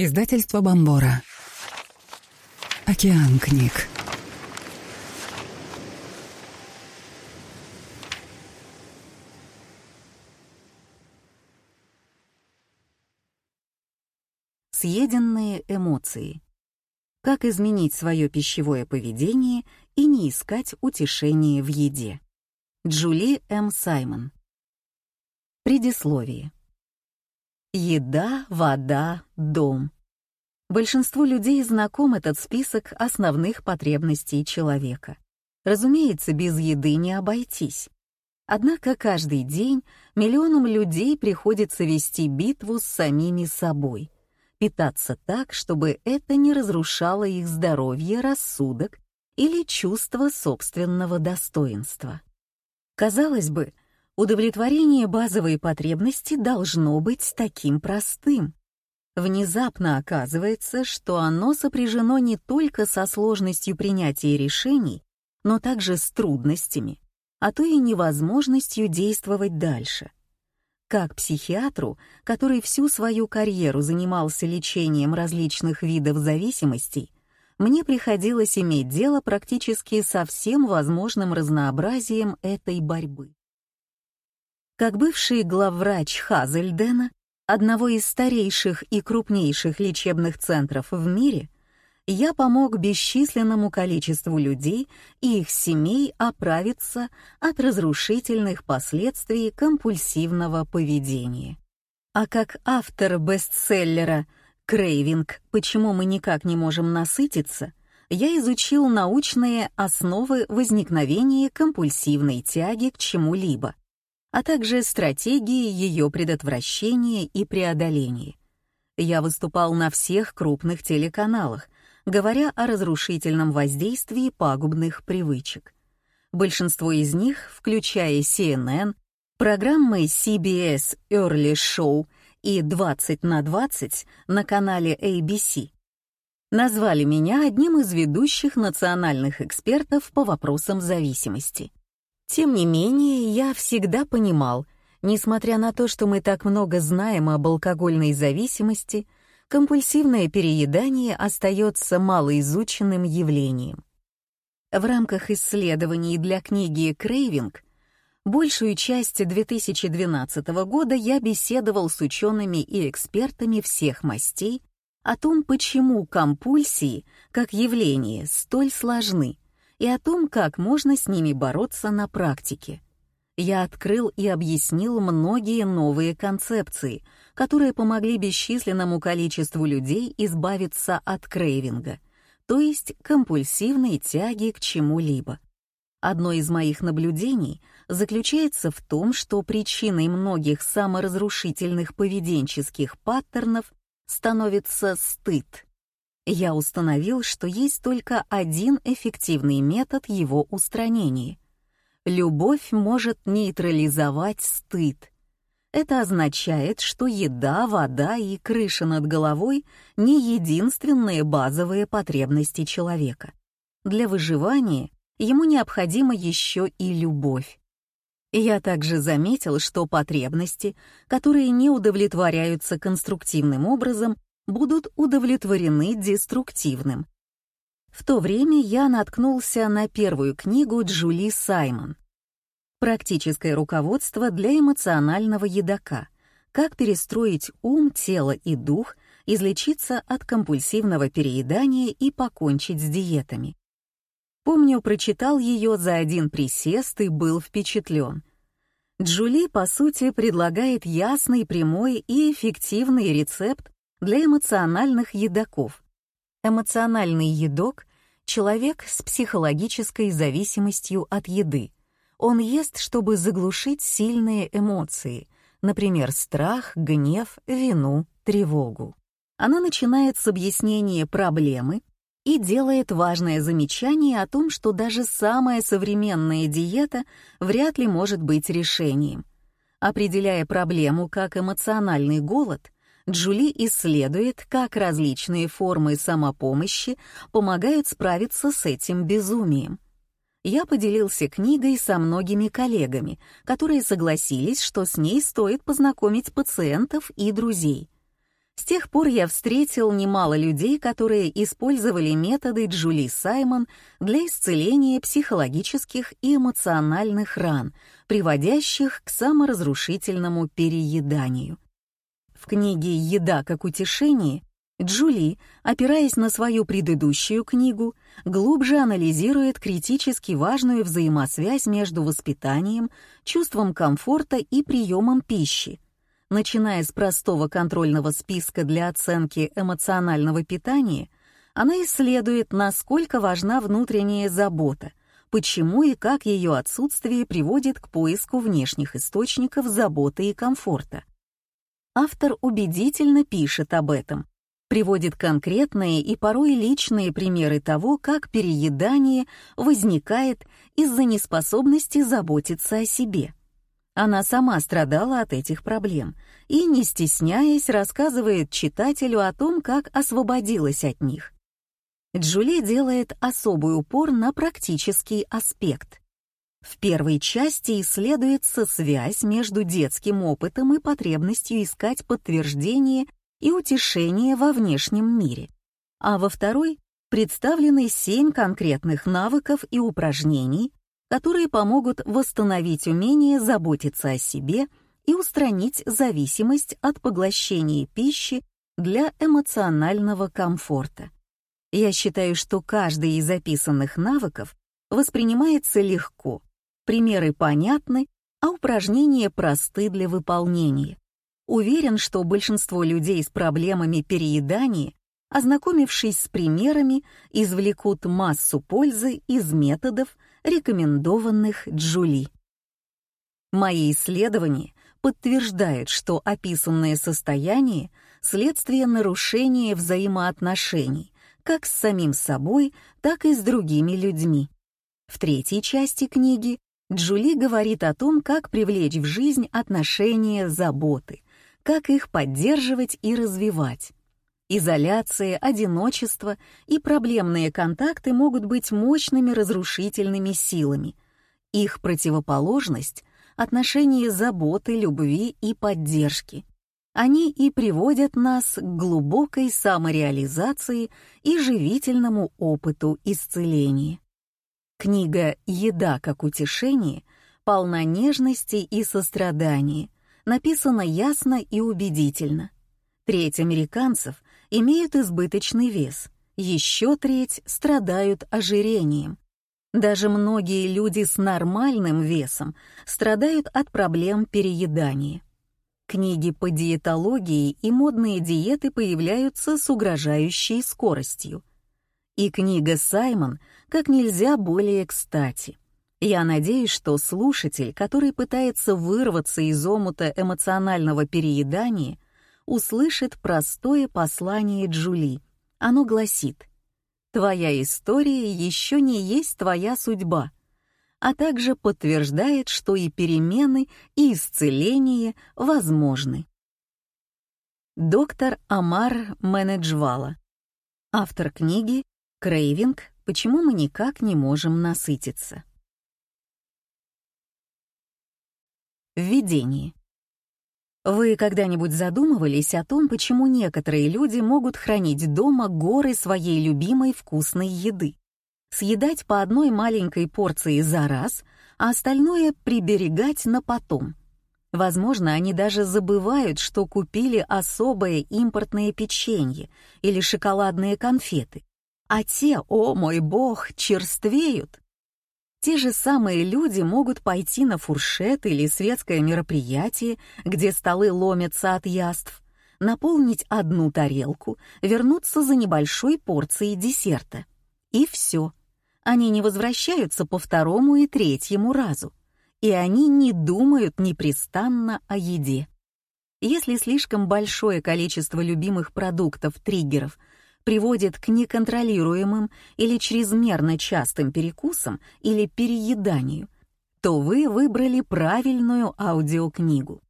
Издательство Бомбора. Океан книг. Съеденные эмоции. Как изменить свое пищевое поведение и не искать утешения в еде. Джули М. Саймон. Предисловие. Еда, вода, дом. Большинству людей знаком этот список основных потребностей человека. Разумеется, без еды не обойтись. Однако каждый день миллионам людей приходится вести битву с самими собой, питаться так, чтобы это не разрушало их здоровье, рассудок или чувство собственного достоинства. Казалось бы, Удовлетворение базовой потребности должно быть таким простым. Внезапно оказывается, что оно сопряжено не только со сложностью принятия решений, но также с трудностями, а то и невозможностью действовать дальше. Как психиатру, который всю свою карьеру занимался лечением различных видов зависимостей, мне приходилось иметь дело практически со всем возможным разнообразием этой борьбы. Как бывший главврач Хазельдена, одного из старейших и крупнейших лечебных центров в мире, я помог бесчисленному количеству людей и их семей оправиться от разрушительных последствий компульсивного поведения. А как автор бестселлера «Крейвинг. Почему мы никак не можем насытиться», я изучил научные основы возникновения компульсивной тяги к чему-либо — а также стратегии ее предотвращения и преодоления. Я выступал на всех крупных телеканалах, говоря о разрушительном воздействии пагубных привычек. Большинство из них, включая CNN, программы CBS Early Show и 20 на 20 на канале ABC, назвали меня одним из ведущих национальных экспертов по вопросам зависимости. Тем не менее, я всегда понимал, несмотря на то, что мы так много знаем об алкогольной зависимости, компульсивное переедание остается малоизученным явлением. В рамках исследований для книги «Крейвинг» большую часть 2012 года я беседовал с учеными и экспертами всех мастей о том, почему компульсии, как явление, столь сложны — и о том, как можно с ними бороться на практике. Я открыл и объяснил многие новые концепции, которые помогли бесчисленному количеству людей избавиться от крейвинга, то есть компульсивной тяги к чему-либо. Одно из моих наблюдений заключается в том, что причиной многих саморазрушительных поведенческих паттернов становится стыд я установил, что есть только один эффективный метод его устранения. Любовь может нейтрализовать стыд. Это означает, что еда, вода и крыша над головой — не единственные базовые потребности человека. Для выживания ему необходима еще и любовь. Я также заметил, что потребности, которые не удовлетворяются конструктивным образом, будут удовлетворены деструктивным. В то время я наткнулся на первую книгу Джули Саймон «Практическое руководство для эмоционального едока. Как перестроить ум, тело и дух, излечиться от компульсивного переедания и покончить с диетами». Помню, прочитал ее за один присест и был впечатлен. Джули, по сути, предлагает ясный, прямой и эффективный рецепт для эмоциональных едоков. Эмоциональный едок — человек с психологической зависимостью от еды. Он ест, чтобы заглушить сильные эмоции, например, страх, гнев, вину, тревогу. Она начинает с объяснения проблемы и делает важное замечание о том, что даже самая современная диета вряд ли может быть решением. Определяя проблему как эмоциональный голод — Джули исследует, как различные формы самопомощи помогают справиться с этим безумием. Я поделился книгой со многими коллегами, которые согласились, что с ней стоит познакомить пациентов и друзей. С тех пор я встретил немало людей, которые использовали методы Джули Саймон для исцеления психологических и эмоциональных ран, приводящих к саморазрушительному перееданию. В книге «Еда как утешение» Джули, опираясь на свою предыдущую книгу, глубже анализирует критически важную взаимосвязь между воспитанием, чувством комфорта и приемом пищи, начиная с простого контрольного списка для оценки эмоционального питания, она исследует, насколько важна внутренняя забота, почему и как ее отсутствие приводит к поиску внешних источников заботы и комфорта. Автор убедительно пишет об этом, приводит конкретные и порой личные примеры того, как переедание возникает из-за неспособности заботиться о себе. Она сама страдала от этих проблем и, не стесняясь, рассказывает читателю о том, как освободилась от них. Джули делает особый упор на практический аспект. В первой части исследуется связь между детским опытом и потребностью искать подтверждение и утешение во внешнем мире, а во второй представлены семь конкретных навыков и упражнений, которые помогут восстановить умение заботиться о себе и устранить зависимость от поглощения пищи для эмоционального комфорта. Я считаю, что каждый из записанных навыков воспринимается легко, примеры понятны, а упражнения просты для выполнения. Уверен, что большинство людей с проблемами переедания, ознакомившись с примерами, извлекут массу пользы из методов, рекомендованных Джули. Мои исследования подтверждают, что описанное состояние — следствие нарушения взаимоотношений как с самим собой, так и с другими людьми. В третьей части книги Джули говорит о том, как привлечь в жизнь отношения заботы, как их поддерживать и развивать. Изоляция, одиночество и проблемные контакты могут быть мощными разрушительными силами. Их противоположность — отношения заботы, любви и поддержки. Они и приводят нас к глубокой самореализации и живительному опыту исцеления. Книга «Еда как утешение» полна нежности и сострадания, написана ясно и убедительно. Треть американцев имеют избыточный вес, еще треть страдают ожирением. Даже многие люди с нормальным весом страдают от проблем переедания. Книги по диетологии и модные диеты появляются с угрожающей скоростью. И книга Саймон как нельзя более кстати. Я надеюсь, что слушатель, который пытается вырваться из омута эмоционального переедания, услышит простое послание Джули. Оно гласит «Твоя история еще не есть твоя судьба», а также подтверждает, что и перемены, и исцеление возможны. Доктор Амар Менеджвала. Автор книги «Крейвинг. Почему мы никак не можем насытиться». Введение. Вы когда-нибудь задумывались о том, почему некоторые люди могут хранить дома горы своей любимой вкусной еды? Съедать по одной маленькой порции за раз, а остальное приберегать на потом. Возможно, они даже забывают, что купили особое импортное печенье или шоколадные конфеты. А те, о мой бог, черствеют. Те же самые люди могут пойти на фуршет или светское мероприятие, где столы ломятся от яств, наполнить одну тарелку, вернуться за небольшой порцией десерта. И все. Они не возвращаются по второму и третьему разу. И они не думают непрестанно о еде. Если слишком большое количество любимых продуктов-триггеров приводит к неконтролируемым или чрезмерно частым перекусам или перееданию, то вы выбрали правильную аудиокнигу.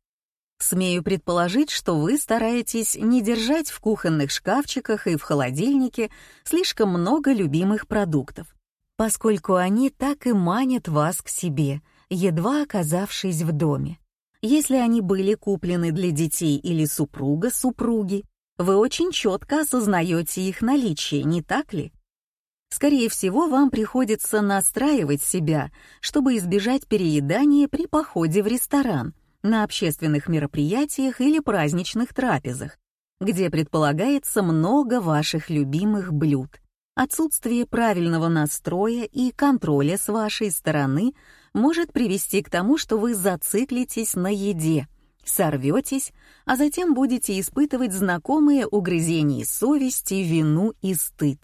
Смею предположить, что вы стараетесь не держать в кухонных шкафчиках и в холодильнике слишком много любимых продуктов, поскольку они так и манят вас к себе, едва оказавшись в доме. Если они были куплены для детей или супруга-супруги, Вы очень четко осознаете их наличие, не так ли? Скорее всего, вам приходится настраивать себя, чтобы избежать переедания при походе в ресторан, на общественных мероприятиях или праздничных трапезах, где предполагается много ваших любимых блюд. Отсутствие правильного настроя и контроля с вашей стороны может привести к тому, что вы зациклитесь на еде, сорветесь, а затем будете испытывать знакомые угрызения совести, вину и стыд.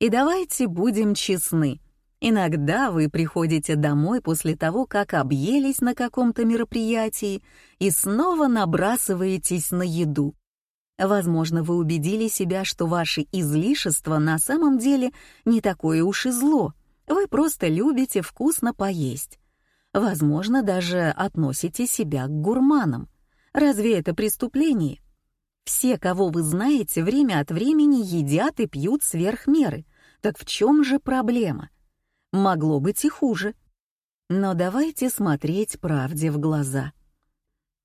И давайте будем честны. Иногда вы приходите домой после того, как объелись на каком-то мероприятии и снова набрасываетесь на еду. Возможно, вы убедили себя, что ваше излишество на самом деле не такое уж и зло. Вы просто любите вкусно поесть. Возможно, даже относите себя к гурманам. Разве это преступление? Все, кого вы знаете, время от времени едят и пьют сверх меры. Так в чем же проблема? Могло быть и хуже. Но давайте смотреть правде в глаза.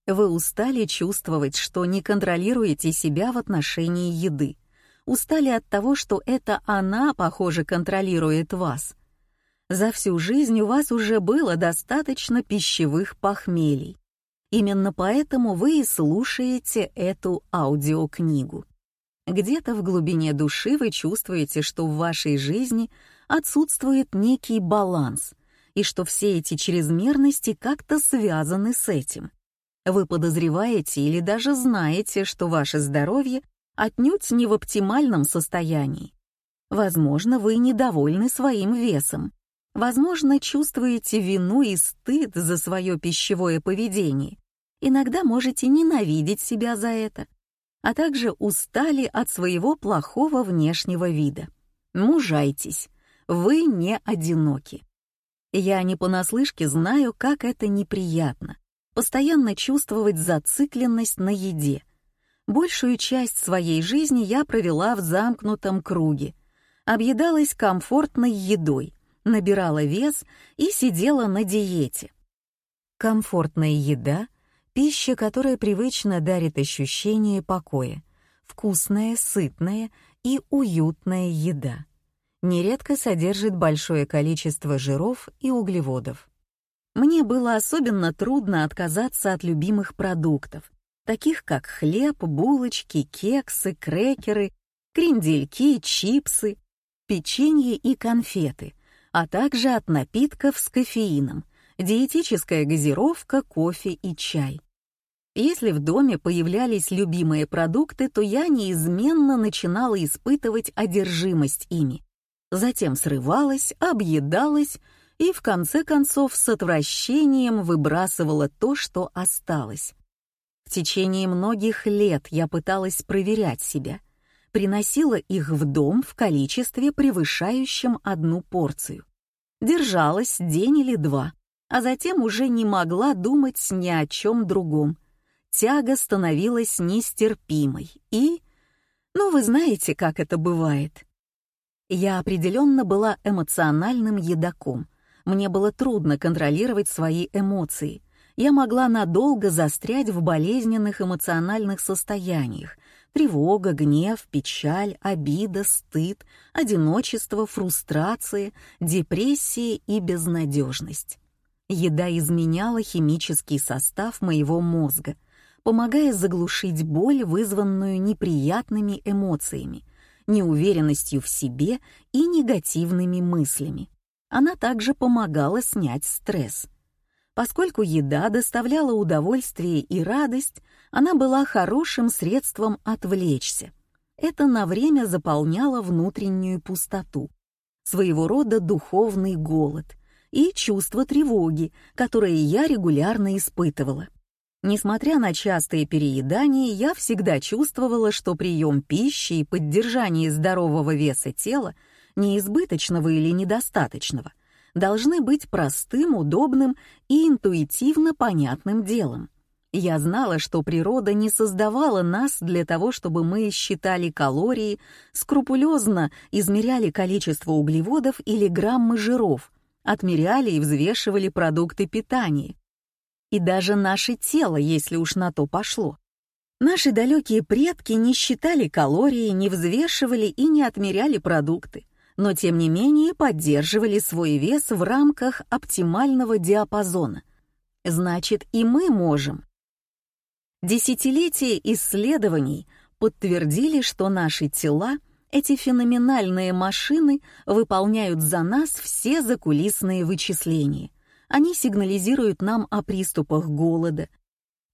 Вы устали чувствовать, что не контролируете себя в отношении еды. Устали от того, что это она, похоже, контролирует вас. За всю жизнь у вас уже было достаточно пищевых похмелий. Именно поэтому вы и слушаете эту аудиокнигу. Где-то в глубине души вы чувствуете, что в вашей жизни отсутствует некий баланс, и что все эти чрезмерности как-то связаны с этим. Вы подозреваете или даже знаете, что ваше здоровье отнюдь не в оптимальном состоянии. Возможно, вы недовольны своим весом, Возможно, чувствуете вину и стыд за свое пищевое поведение Иногда можете ненавидеть себя за это, а также устали от своего плохого внешнего вида. Мужайтесь, вы не одиноки. Я не понаслышке знаю, как это неприятно — постоянно чувствовать зацикленность на еде. Большую часть своей жизни я провела в замкнутом круге, объедалась комфортной едой, набирала вес и сидела на диете. Комфортная еда Пища, которая привычно дарит ощущение покоя, вкусная, сытная и уютная еда. Нередко содержит большое количество жиров и углеводов. Мне было особенно трудно отказаться от любимых продуктов, таких как хлеб, булочки, кексы, крекеры, крендельки, чипсы, печенье и конфеты, а также от напитков с кофеином, диетическая газировка, кофе и чай. Если в доме появлялись любимые продукты, то я неизменно начинала испытывать одержимость ими. Затем срывалась, объедалась и в конце концов с отвращением выбрасывала то, что осталось. В течение многих лет я пыталась проверять себя, приносила их в дом в количестве, превышающем одну порцию. Держалась день или два, а затем уже не могла думать ни о чем другом. Тяга становилась нестерпимой и... Ну, вы знаете, как это бывает. Я определенно была эмоциональным едоком. Мне было трудно контролировать свои эмоции. Я могла надолго застрять в болезненных эмоциональных состояниях. Тревога, гнев, печаль, обида, стыд, одиночество, фрустрация, депрессия и безнадежность. Еда изменяла химический состав моего мозга, помогая заглушить боль, вызванную неприятными эмоциями, неуверенностью в себе и негативными мыслями. Она также помогала снять стресс. Поскольку еда доставляла удовольствие и радость, она была хорошим средством отвлечься. Это на время заполняло внутреннюю пустоту, своего рода духовный голод — и чувство тревоги, которое я регулярно испытывала. Несмотря на частые переедания, я всегда чувствовала, что прием пищи и поддержание здорового веса тела, неизбыточного или недостаточного, должны быть простым, удобным и интуитивно понятным делом. Я знала, что природа не создавала нас для того, чтобы мы считали калории, скрупулезно измеряли количество углеводов или граммы жиров, отмеряли и взвешивали продукты питания. И даже наше тело, если уж на то пошло. Наши далекие предки не считали калории, не взвешивали и не отмеряли продукты, но тем не менее поддерживали свой вес в рамках оптимального диапазона. Значит, и мы можем. Десятилетия исследований подтвердили, что наши тела, эти феноменальные машины, выполняют за нас все закулисные вычисления. Они сигнализируют нам о приступах голода,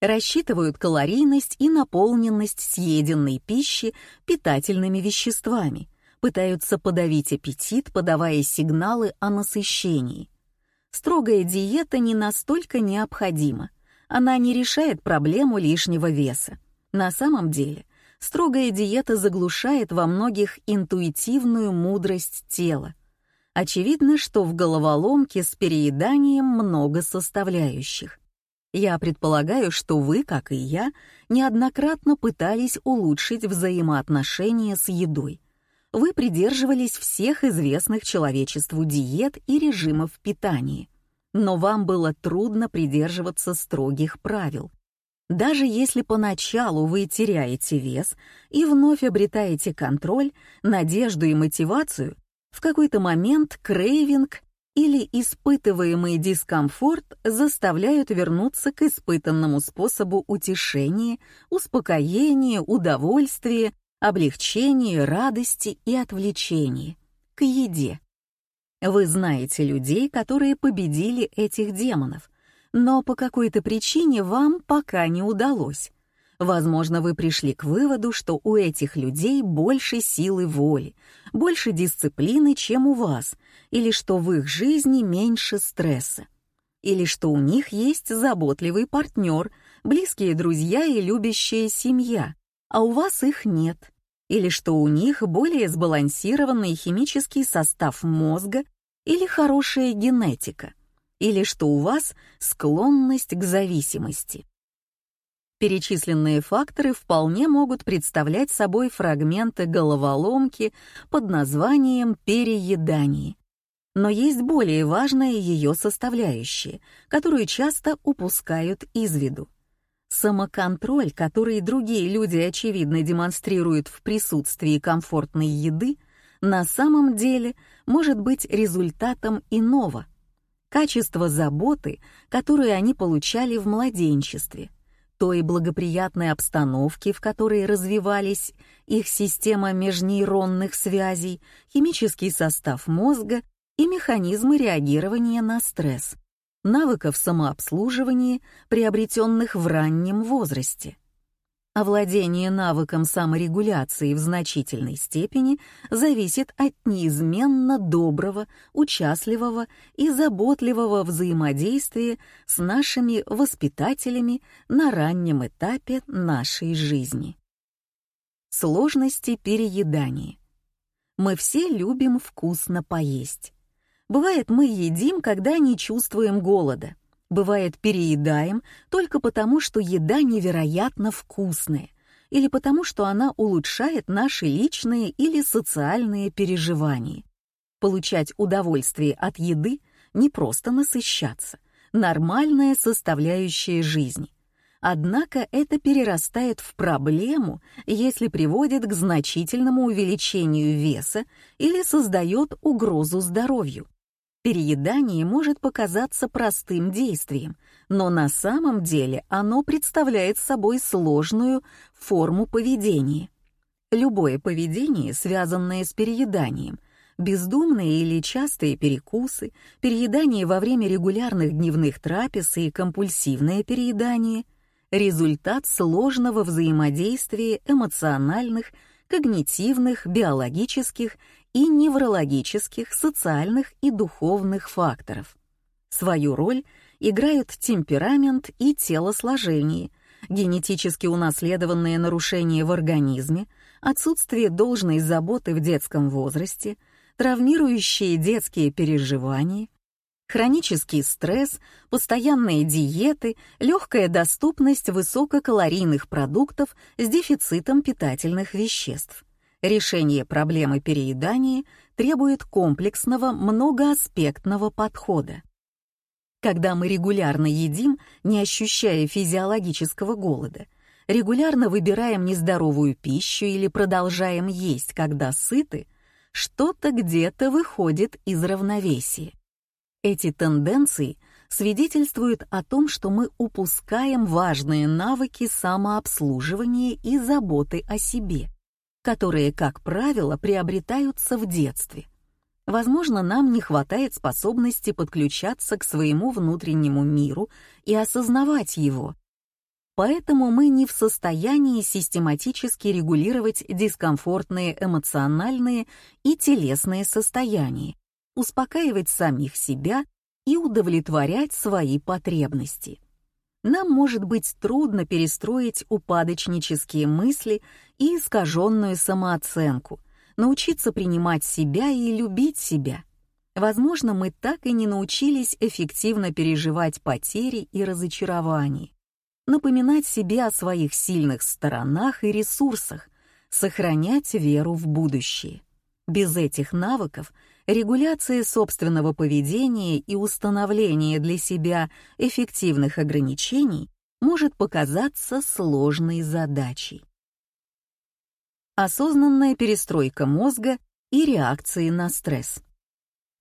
рассчитывают калорийность и наполненность съеденной пищи питательными веществами, пытаются подавить аппетит, подавая сигналы о насыщении. Строгая диета не настолько необходима. Она не решает проблему лишнего веса. На самом деле, строгая диета заглушает во многих интуитивную мудрость тела. Очевидно, что в головоломке с перееданием много составляющих. Я предполагаю, что вы, как и я, неоднократно пытались улучшить взаимоотношения с едой. Вы придерживались всех известных человечеству диет и режимов питания. Но вам было трудно придерживаться строгих правил, даже если поначалу вы теряете вес и вновь обретаете контроль, надежду и мотивацию, в какой-то момент крейвинг или испытываемый дискомфорт заставляют вернуться к испытанному способу утешения, успокоения, удовольствия, облегчения, радости и отвлечения — к еде. Вы знаете людей, которые победили этих демонов, но по какой-то причине вам пока не удалось. Возможно, вы пришли к выводу, что у этих людей больше силы воли, больше дисциплины, чем у вас, или что в их жизни меньше стресса, или что у них есть заботливый партнер, близкие друзья и любящая семья, а у вас их нет, или что у них более сбалансированный химический состав мозга или хорошая генетика или что у вас склонность к зависимости. Перечисленные факторы вполне могут представлять собой фрагменты головоломки под названием переедание. Но есть более важная ее составляющая, которую часто упускают из виду. Самоконтроль, который другие люди очевидно демонстрируют в присутствии комфортной еды, на самом деле может быть результатом иного, качество заботы, которую они получали в младенчестве, той благоприятной обстановки, в которой развивались их система межнейронных связей, химический состав мозга и механизмы реагирования на стресс, навыков самообслуживания, приобретенных в раннем возрасте. Овладение навыком саморегуляции в значительной степени зависит от неизменно доброго, участливого и заботливого взаимодействия с нашими воспитателями на раннем этапе нашей жизни. Сложности переедания. Мы все любим вкусно поесть. Бывает, мы едим, когда не чувствуем голода. Бывает, переедаем только потому, что еда невероятно вкусная, или потому, что она улучшает наши личные или социальные переживания. Получать удовольствие от еды не просто насыщаться, нормальная составляющая жизни. Однако это перерастает в проблему, если приводит к значительному увеличению веса или создает угрозу здоровью. Переедание может показаться простым действием, но на самом деле оно представляет собой сложную форму поведения. Любое поведение, связанное с перееданием, бездумные или частые перекусы, переедание во время регулярных дневных трапез и компульсивное переедание — результат сложного взаимодействия эмоциональных, когнитивных, биологических и неврологических, социальных и духовных факторов. Свою роль играют темперамент и телосложение, генетически унаследованные нарушения в организме, отсутствие должной заботы в детском возрасте, травмирующие детские переживания, хронический стресс, постоянные диеты, легкая доступность высококалорийных продуктов с дефицитом питательных веществ. Решение проблемы переедания требует комплексного многоаспектного подхода. Когда мы регулярно едим, не ощущая физиологического голода, регулярно выбираем нездоровую пищу или продолжаем есть, когда сыты, что-то где-то выходит из равновесия. Эти тенденции свидетельствуют о том, что мы упускаем важные навыки самообслуживания и заботы о себе, которые, как правило, приобретаются в детстве. Возможно, нам не хватает способности подключаться к своему внутреннему миру и осознавать его. Поэтому мы не в состоянии систематически регулировать дискомфортные эмоциональные и телесные состояния, успокаивать самих себя и удовлетворять свои потребности. Нам может быть трудно перестроить упадочнические мысли и искаженную самооценку, научиться принимать себя и любить себя. Возможно, мы так и не научились эффективно переживать потери и разочарования, напоминать себе о своих сильных сторонах и ресурсах, сохранять веру в будущее. Без этих навыков регуляция собственного поведения и установление для себя эффективных ограничений может показаться сложной задачей. Осознанная перестройка мозга и реакции на стресс.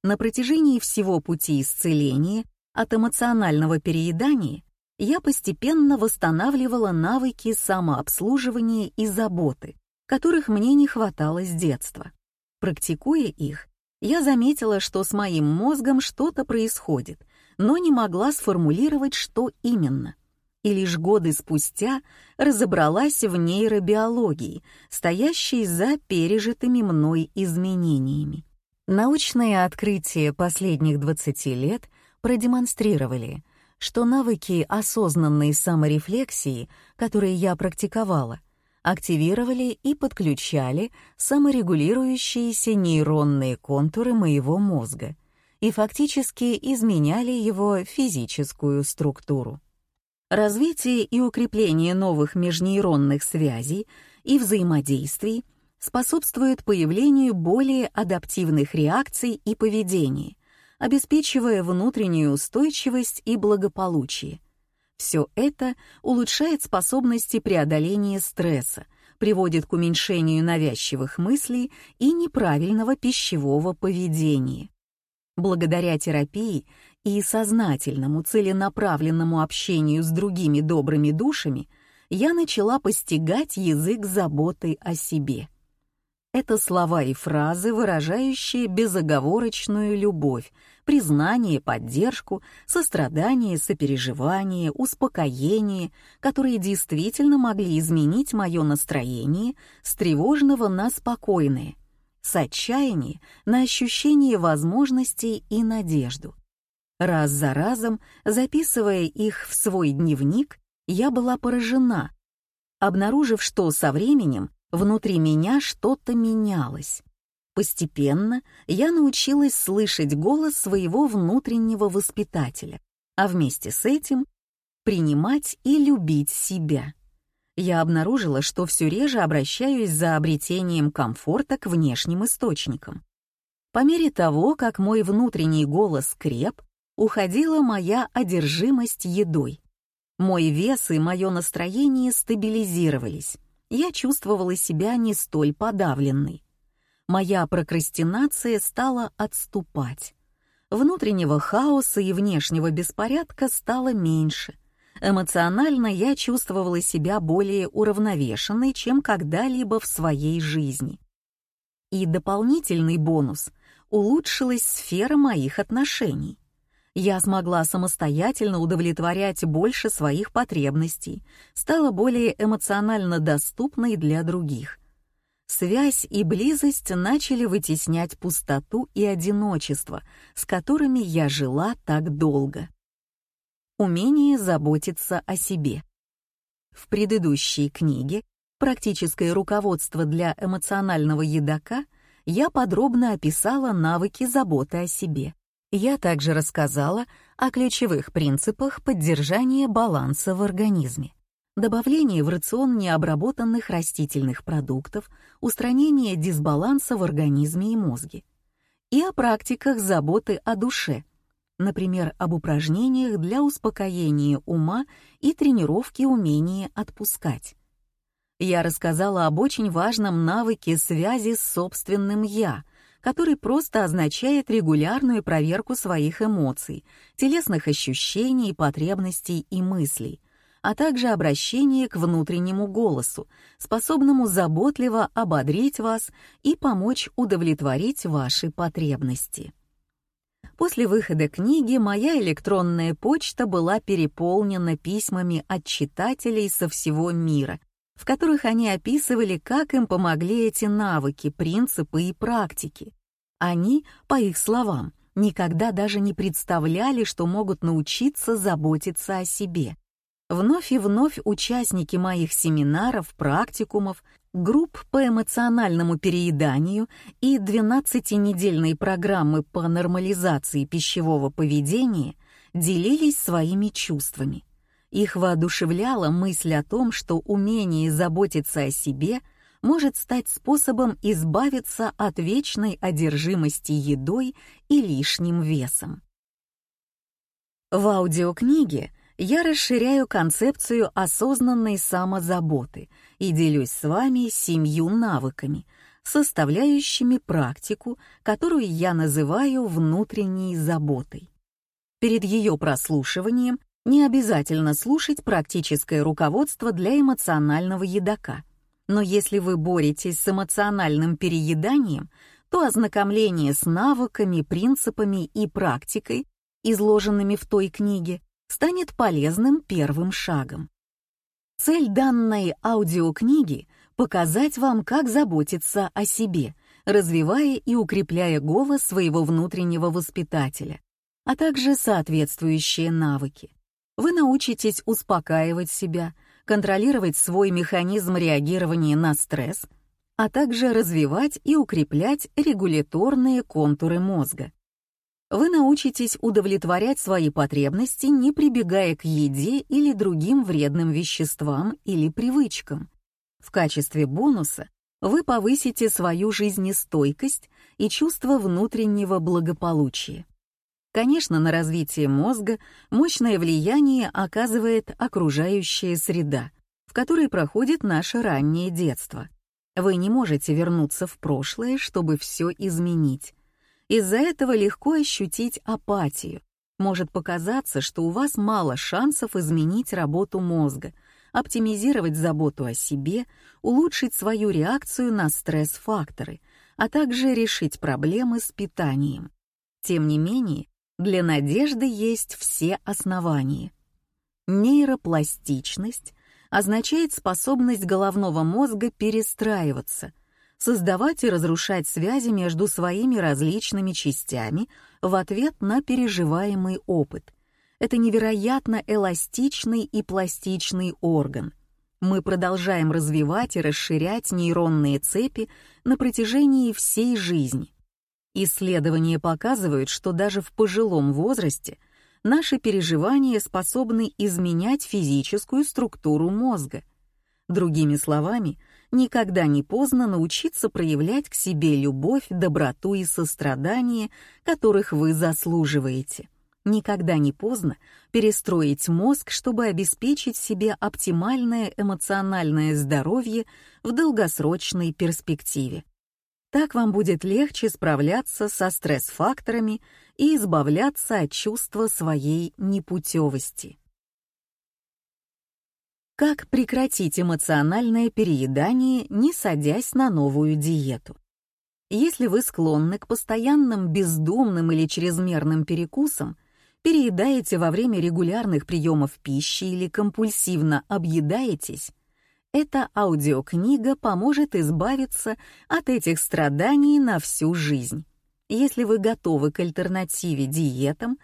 На протяжении всего пути исцеления от эмоционального переедания я постепенно восстанавливала навыки самообслуживания и заботы, которых мне не хватало с детства. Практикуя их, я заметила, что с моим мозгом что-то происходит, но не могла сформулировать, что именно. И лишь годы спустя разобралась в нейробиологии, стоящей за пережитыми мной изменениями. Научные открытия последних 20 лет продемонстрировали, что навыки осознанной саморефлексии, которые я практиковала, активировали и подключали саморегулирующиеся нейронные контуры моего мозга и фактически изменяли его физическую структуру. Развитие и укрепление новых межнейронных связей и взаимодействий способствует появлению более адаптивных реакций и поведения, обеспечивая внутреннюю устойчивость и благополучие — все это улучшает способности преодоления стресса, приводит к уменьшению навязчивых мыслей и неправильного пищевого поведения. Благодаря терапии и сознательному целенаправленному общению с другими добрыми душами я начала постигать язык заботы о себе. Это слова и фразы, выражающие безоговорочную любовь, признание, поддержку, сострадание, сопереживание, успокоение, которые действительно могли изменить мое настроение с тревожного на спокойное, с отчаяния на ощущение возможностей и надежду. Раз за разом, записывая их в свой дневник, я была поражена, обнаружив, что со временем внутри меня что-то менялось. Постепенно я научилась слышать голос своего внутреннего воспитателя, а вместе с этим принимать и любить себя. Я обнаружила, что все реже обращаюсь за обретением комфорта к внешним источникам. По мере того, как мой внутренний голос креп, уходила моя одержимость едой. Мой вес и мое настроение стабилизировались. Я чувствовала себя не столь подавленной моя прокрастинация стала отступать. Внутреннего хаоса и внешнего беспорядка стало меньше. Эмоционально я чувствовала себя более уравновешенной, чем когда-либо в своей жизни. И дополнительный бонус — улучшилась сфера моих отношений. Я смогла самостоятельно удовлетворять больше своих потребностей, стала более эмоционально доступной для других — Связь и близость начали вытеснять пустоту и одиночество, с которыми я жила так долго. Умение заботиться о себе. В предыдущей книге «Практическое руководство для эмоционального едока» я подробно описала навыки заботы о себе. Я также рассказала о ключевых принципах поддержания баланса в организме добавление в рацион необработанных растительных продуктов, устранение дисбаланса в организме и мозге. И о практиках заботы о душе, например, об упражнениях для успокоения ума и тренировки умения отпускать. Я рассказала об очень важном навыке связи с собственным «я», который просто означает регулярную проверку своих эмоций, телесных ощущений, потребностей и мыслей, а также обращение к внутреннему голосу, способному заботливо ободрить вас и помочь удовлетворить ваши потребности. После выхода книги моя электронная почта была переполнена письмами от читателей со всего мира, в которых они описывали, как им помогли эти навыки, принципы и практики. Они, по их словам, никогда даже не представляли, что могут научиться заботиться о себе. Вновь и вновь участники моих семинаров, практикумов, групп по эмоциональному перееданию и 12-недельной программы по нормализации пищевого поведения делились своими чувствами. Их воодушевляла мысль о том, что умение заботиться о себе может стать способом избавиться от вечной одержимости едой и лишним весом. В аудиокниге я расширяю концепцию осознанной самозаботы и делюсь с вами семью навыками, составляющими практику, которую я называю внутренней заботой. Перед ее прослушиванием не обязательно слушать практическое руководство для эмоционального едока. Но если вы боретесь с эмоциональным перееданием, то ознакомление с навыками, принципами и практикой, изложенными в той книге, станет полезным первым шагом. Цель данной аудиокниги — показать вам, как заботиться о себе, развивая и укрепляя голос своего внутреннего воспитателя, а также соответствующие навыки вы научитесь успокаивать себя, контролировать свой механизм реагирования на стресс, а также развивать и укреплять регуляторные контуры мозга. Вы научитесь удовлетворять свои потребности, не прибегая к еде или другим вредным веществам или привычкам. В качестве бонуса вы повысите свою жизнестойкость и чувство внутреннего благополучия. Конечно, на развитие мозга мощное влияние оказывает окружающая среда, в которой проходит наше раннее детство. Вы не можете вернуться в прошлое, чтобы все изменить. Из-за этого легко ощутить апатию. Может показаться, что у вас мало шансов изменить работу мозга, оптимизировать заботу о себе, улучшить свою реакцию на стресс-факторы, а также решить проблемы с питанием. Тем не менее, для надежды есть все основания. Нейропластичность означает способность головного мозга перестраиваться, создавать и разрушать связи между своими различными частями в ответ на переживаемый опыт. Это невероятно эластичный и пластичный орган. Мы продолжаем развивать и расширять нейронные цепи на протяжении всей жизни. Исследования показывают, что даже в пожилом возрасте наши переживания способны изменять физическую структуру мозга. Другими словами, никогда не поздно научиться проявлять к себе любовь, доброту и сострадание, которых вы заслуживаете. Никогда не поздно перестроить мозг, чтобы обеспечить себе оптимальное эмоциональное здоровье в долгосрочной перспективе. Так вам будет легче справляться со стресс-факторами и избавляться от чувства своей непутевости. Как прекратить эмоциональное переедание, не садясь на новую диету? Если вы склонны к постоянным бездумным или чрезмерным перекусам, переедаете во время регулярных приемов пищи или компульсивно объедаетесь, эта аудиокнига поможет избавиться от этих страданий на всю жизнь. Если вы готовы к альтернативе диетам,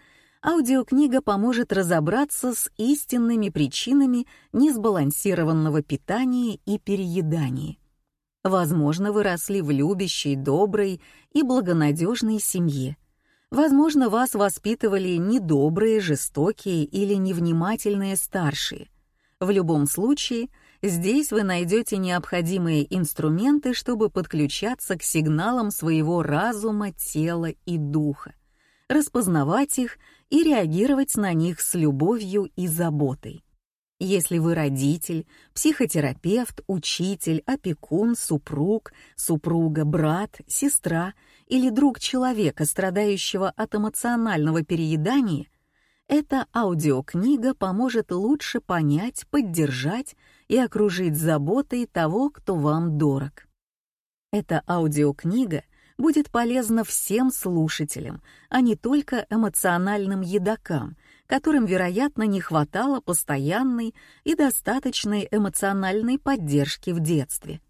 аудиокнига поможет разобраться с истинными причинами несбалансированного питания и переедания. Возможно, вы росли в любящей, доброй и благонадежной семье. Возможно, вас воспитывали недобрые, жестокие или невнимательные старшие. В любом случае — Здесь вы найдете необходимые инструменты, чтобы подключаться к сигналам своего разума, тела и духа, распознавать их и реагировать на них с любовью и заботой. Если вы родитель, психотерапевт, учитель, опекун, супруг, супруга, брат, сестра или друг человека, страдающего от эмоционального переедания, эта аудиокнига поможет лучше понять, поддержать и окружить заботой того, кто вам дорог. Эта аудиокнига будет полезна всем слушателям, а не только эмоциональным едокам, которым, вероятно, не хватало постоянной и достаточной эмоциональной поддержки в детстве.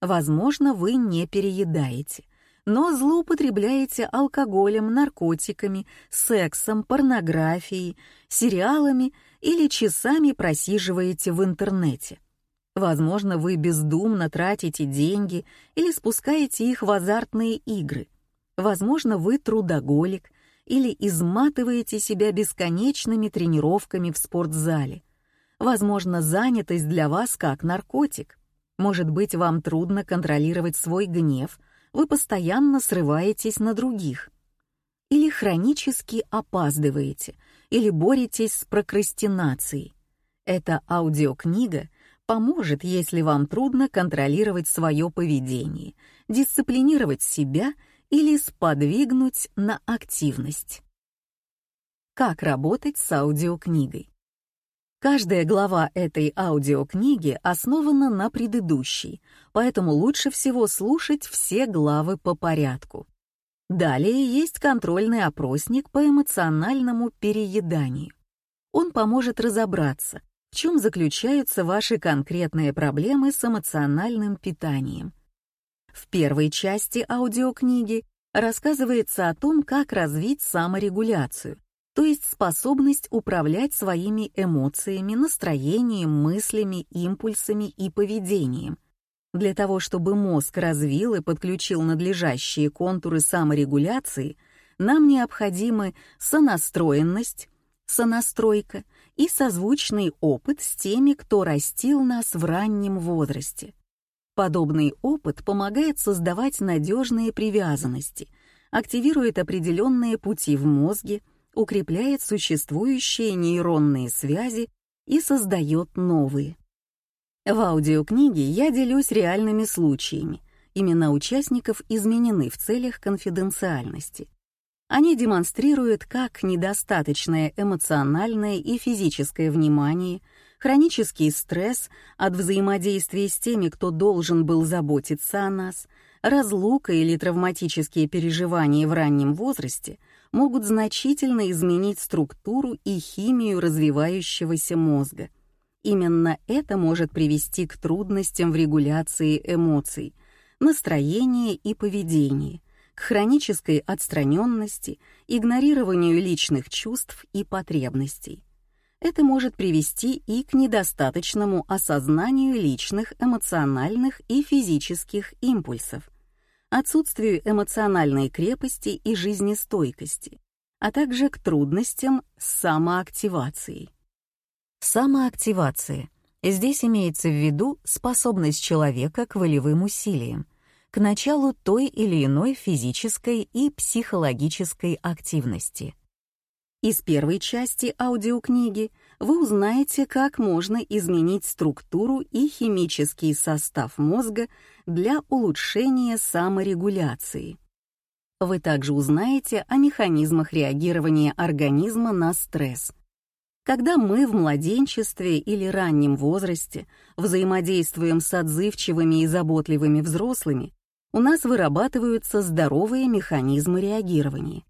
Возможно, вы не переедаете, но злоупотребляете алкоголем, наркотиками, сексом, порнографией, сериалами или часами просиживаете в интернете. Возможно, вы бездумно тратите деньги или спускаете их в азартные игры. Возможно, вы трудоголик или изматываете себя бесконечными тренировками в спортзале. Возможно, занятость для вас как наркотик. Может быть, вам трудно контролировать свой гнев, вы постоянно срываетесь на других. Или хронически опаздываете, или боретесь с прокрастинацией. Эта аудиокнига поможет, если вам трудно контролировать свое поведение, дисциплинировать себя или сподвигнуть на активность. Как работать с аудиокнигой? Каждая глава этой аудиокниги основана на предыдущей, поэтому лучше всего слушать все главы по порядку. Далее есть контрольный опросник по эмоциональному перееданию. Он поможет разобраться, в чем заключаются ваши конкретные проблемы с эмоциональным питанием. В первой части аудиокниги рассказывается о том, как развить саморегуляцию, то есть способность управлять своими эмоциями, настроением, мыслями, импульсами и поведением. Для того, чтобы мозг развил и подключил надлежащие контуры саморегуляции, нам необходимы сонастроенность, сонастройка и созвучный опыт с теми, кто растил нас в раннем возрасте. Подобный опыт помогает создавать надежные привязанности, активирует определенные пути в мозге, укрепляет существующие нейронные связи и создает новые. В аудиокниге я делюсь реальными случаями. Имена участников изменены в целях конфиденциальности. Они демонстрируют, как недостаточное эмоциональное и физическое внимание — хронический стресс от взаимодействия с теми, кто должен был заботиться о нас, разлука или травматические переживания в раннем возрасте могут значительно изменить структуру и химию развивающегося мозга. Именно это может привести к трудностям в регуляции эмоций, настроения и поведения, хронической отстраненности, игнорированию личных чувств и потребностей это может привести и к недостаточному осознанию личных эмоциональных и физических импульсов, отсутствию эмоциональной крепости и жизнестойкости, а также к трудностям с самоактивацией. Самоактивация. Здесь имеется в виду способность человека к волевым усилиям, к началу той или иной физической и психологической активности — из первой части аудиокниги вы узнаете, как можно изменить структуру и химический состав мозга для улучшения саморегуляции. Вы также узнаете о механизмах реагирования организма на стресс. Когда мы в младенчестве или раннем возрасте взаимодействуем с отзывчивыми и заботливыми взрослыми, у нас вырабатываются здоровые механизмы реагирования.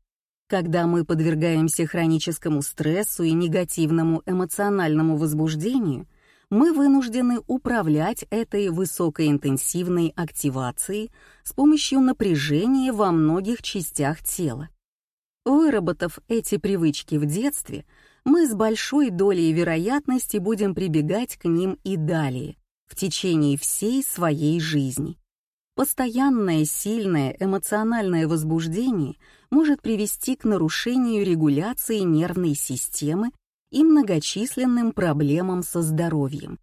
Когда мы подвергаемся хроническому стрессу и негативному эмоциональному возбуждению, мы вынуждены управлять этой высокоинтенсивной активацией с помощью напряжения во многих частях тела. Выработав эти привычки в детстве, мы с большой долей вероятности будем прибегать к ним и далее, в течение всей своей жизни. Постоянное сильное эмоциональное возбуждение может привести к нарушению регуляции нервной системы и многочисленным проблемам со здоровьем.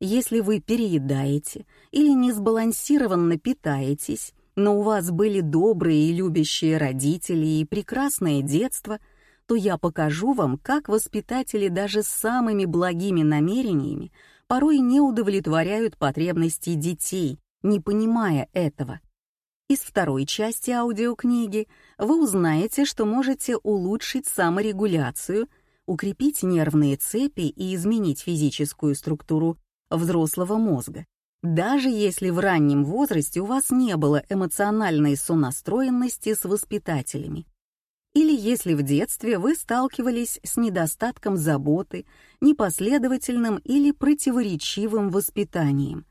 Если вы переедаете или несбалансированно питаетесь, но у вас были добрые и любящие родители и прекрасное детство, то я покажу вам, как воспитатели даже с самыми благими намерениями порой не удовлетворяют потребности детей, не понимая этого. Из второй части аудиокниги вы узнаете, что можете улучшить саморегуляцию, укрепить нервные цепи и изменить физическую структуру взрослого мозга, даже если в раннем возрасте у вас не было эмоциональной сонастроенности с воспитателями. Или если в детстве вы сталкивались с недостатком заботы, непоследовательным или противоречивым воспитанием.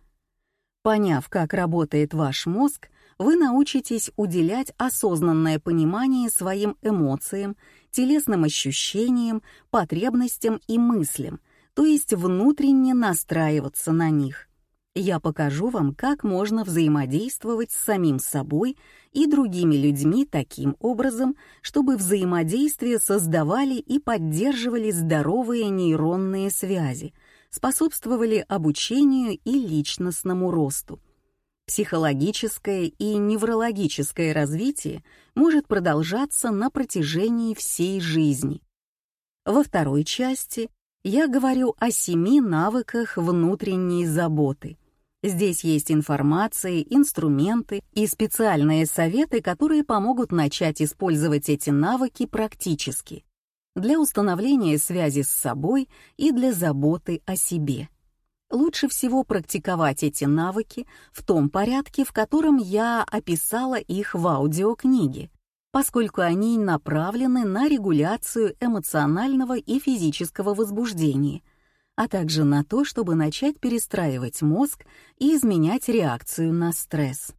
Поняв, как работает ваш мозг, вы научитесь уделять осознанное понимание своим эмоциям, телесным ощущениям, потребностям и мыслям, то есть внутренне настраиваться на них. Я покажу вам, как можно взаимодействовать с самим собой и другими людьми таким образом, чтобы взаимодействие создавали и поддерживали здоровые нейронные связи, способствовали обучению и личностному росту. Психологическое и неврологическое развитие может продолжаться на протяжении всей жизни. Во второй части я говорю о семи навыках внутренней заботы. Здесь есть информация, инструменты и специальные советы, которые помогут начать использовать эти навыки практически для установления связи с собой и для заботы о себе лучше всего практиковать эти навыки в том порядке, в котором я описала их в аудиокниге, поскольку они направлены на регуляцию эмоционального и физического возбуждения, а также на то, чтобы начать перестраивать мозг и изменять реакцию на стресс.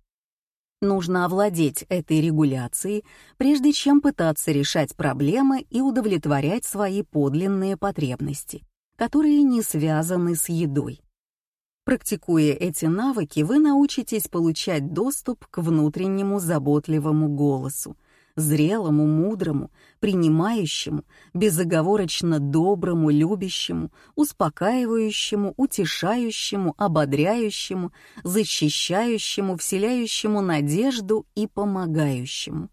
Нужно овладеть этой регуляцией, прежде чем пытаться решать проблемы и удовлетворять свои подлинные потребности, которые не связаны с едой. Практикуя эти навыки, вы научитесь получать доступ к внутреннему заботливому голосу, зрелому, мудрому, принимающему, безоговорочно доброму, любящему, успокаивающему, утешающему, ободряющему, защищающему, вселяющему надежду и помогающему.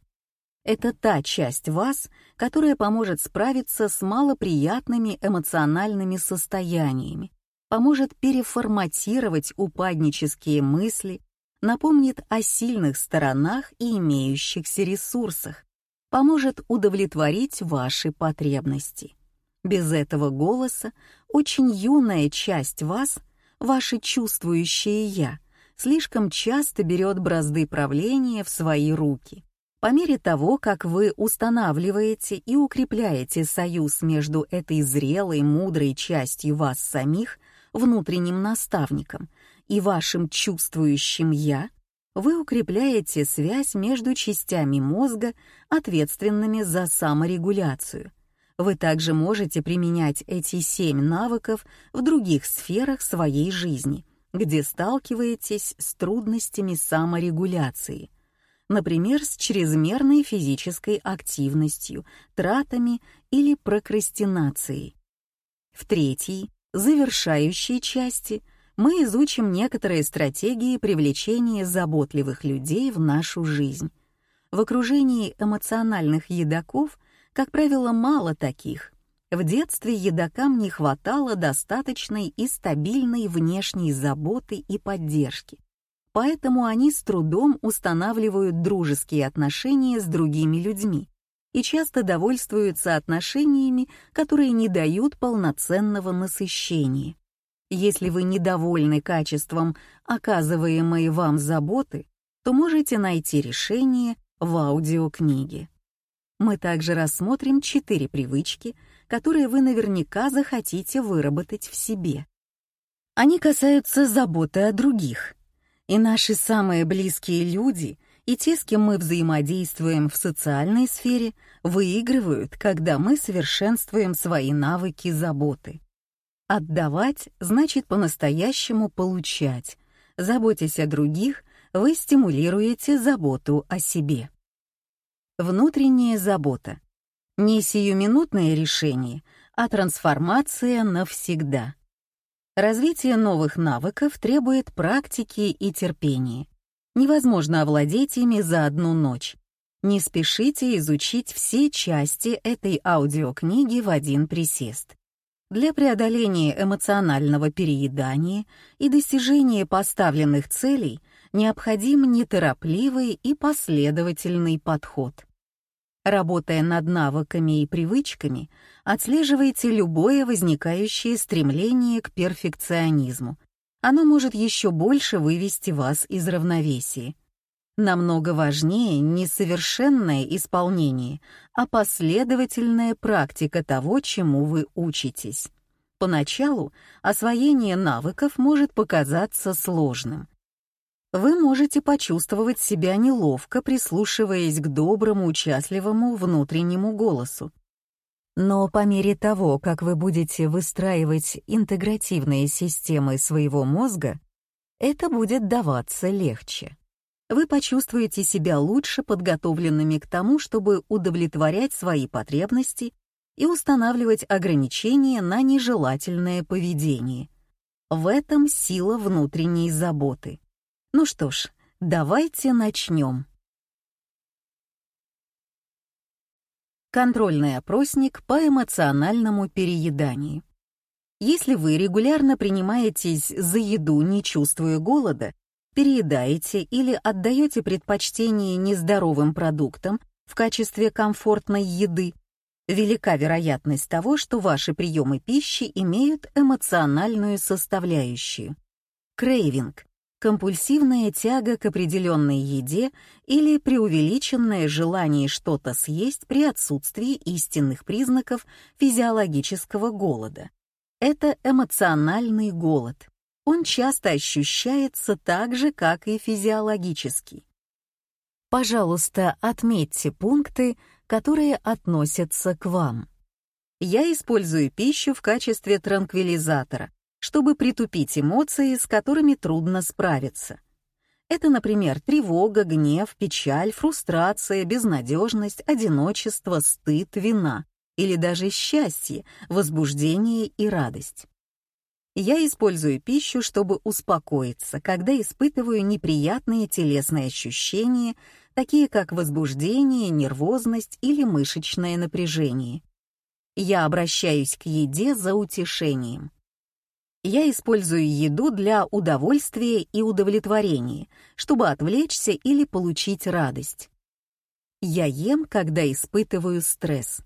Это та часть вас, которая поможет справиться с малоприятными эмоциональными состояниями, поможет переформатировать упаднические мысли, напомнит о сильных сторонах и имеющихся ресурсах, поможет удовлетворить ваши потребности. Без этого голоса очень юная часть вас, ваше чувствующее «я», слишком часто берет бразды правления в свои руки. По мере того, как вы устанавливаете и укрепляете союз между этой зрелой, мудрой частью вас самих — внутренним наставником и вашим чувствующим «я», вы укрепляете связь между частями мозга, ответственными за саморегуляцию. Вы также можете применять эти семь навыков в других сферах своей жизни, где сталкиваетесь с трудностями саморегуляции, например, с чрезмерной физической активностью, тратами или прокрастинацией. В третьей завершающей части мы изучим некоторые стратегии привлечения заботливых людей в нашу жизнь. В окружении эмоциональных едоков, как правило, мало таких. В детстве едокам не хватало достаточной и стабильной внешней заботы и поддержки. Поэтому они с трудом устанавливают дружеские отношения с другими людьми, и часто довольствуются отношениями, которые не дают полноценного насыщения. Если вы недовольны качеством оказываемой вам заботы, то можете найти решение в аудиокниге. Мы также рассмотрим четыре привычки, которые вы наверняка захотите выработать в себе. Они касаются заботы о других. И наши самые близкие люди — и те, с кем мы взаимодействуем в социальной сфере, выигрывают, когда мы совершенствуем свои навыки заботы. Отдавать значит по-настоящему получать. Заботясь о других, вы стимулируете заботу о себе. Внутренняя забота. Не сиюминутное решение, а трансформация навсегда. Развитие новых навыков требует практики и терпения. Невозможно овладеть ими за одну ночь. Не спешите изучить все части этой аудиокниги в один присест. Для преодоления эмоционального переедания и достижения поставленных целей необходим неторопливый и последовательный подход. Работая над навыками и привычками, отслеживайте любое возникающее стремление к перфекционизму. Оно может еще больше вывести вас из равновесия. Намного важнее не совершенное исполнение, а последовательная практика того, чему вы учитесь. Поначалу освоение навыков может показаться сложным. Вы можете почувствовать себя неловко, прислушиваясь к доброму, участливому внутреннему голосу. Но по мере того, как вы будете выстраивать интегративные системы своего мозга, это будет даваться легче вы почувствуете себя лучше подготовленными к тому, чтобы удовлетворять свои потребности и устанавливать ограничения на нежелательное поведение. В этом сила внутренней заботы. Ну что ж, давайте начнем. Контрольный опросник по эмоциональному перееданию. Если вы регулярно принимаетесь за еду, не чувствуя голода, переедаете или отдаете предпочтение нездоровым продуктам в качестве комфортной еды, велика вероятность того, что ваши приемы пищи имеют эмоциональную составляющую. Крейвинг — компульсивная тяга к определенной еде или преувеличенное желание что-то съесть при отсутствии истинных признаков физиологического голода. Это эмоциональный голод он часто ощущается так же, как и физиологический. Пожалуйста, отметьте пункты, которые относятся к вам. Я использую пищу в качестве транквилизатора, чтобы притупить эмоции, с которыми трудно справиться. Это, например, тревога, гнев, печаль, фрустрация, безнадежность, одиночество, стыд, вина или даже счастье, возбуждение и радость. Я использую пищу, чтобы успокоиться, когда испытываю неприятные телесные ощущения, такие как возбуждение, нервозность или мышечное напряжение. Я обращаюсь к еде за утешением. Я использую еду для удовольствия и удовлетворения, чтобы отвлечься или получить радость. Я ем, когда испытываю стресс.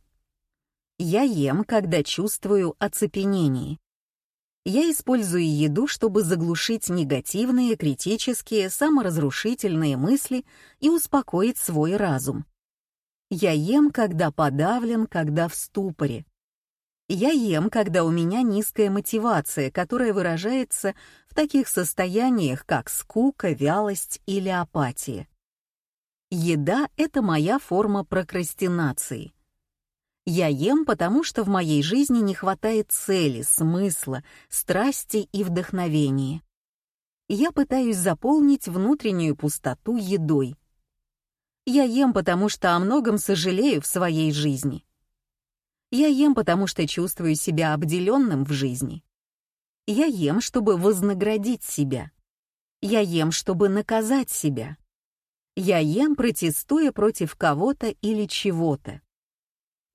Я ем, когда чувствую оцепенение я использую еду, чтобы заглушить негативные, критические, саморазрушительные мысли и успокоить свой разум. Я ем, когда подавлен, когда в ступоре. Я ем, когда у меня низкая мотивация, которая выражается в таких состояниях, как скука, вялость или апатия. Еда — это моя форма прокрастинации. Я ем, потому что в моей жизни не хватает цели, смысла, страсти и вдохновения. Я пытаюсь заполнить внутреннюю пустоту едой. Я ем, потому что о многом сожалею в своей жизни. Я ем, потому что чувствую себя обделенным в жизни. Я ем, чтобы вознаградить себя. Я ем, чтобы наказать себя. Я ем, протестуя против кого-то или чего-то.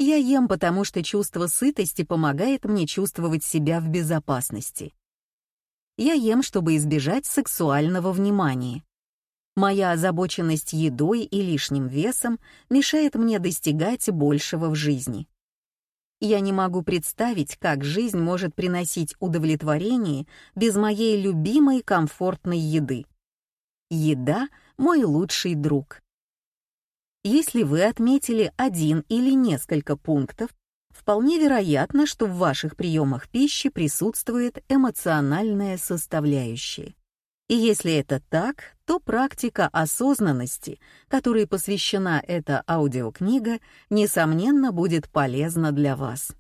Я ем, потому что чувство сытости помогает мне чувствовать себя в безопасности. Я ем, чтобы избежать сексуального внимания. Моя озабоченность едой и лишним весом мешает мне достигать большего в жизни. Я не могу представить, как жизнь может приносить удовлетворение без моей любимой комфортной еды. Еда — мой лучший друг. Если вы отметили один или несколько пунктов, вполне вероятно, что в ваших приемах пищи присутствует эмоциональная составляющая. И если это так, то практика осознанности, которой посвящена эта аудиокнига, несомненно будет полезна для вас.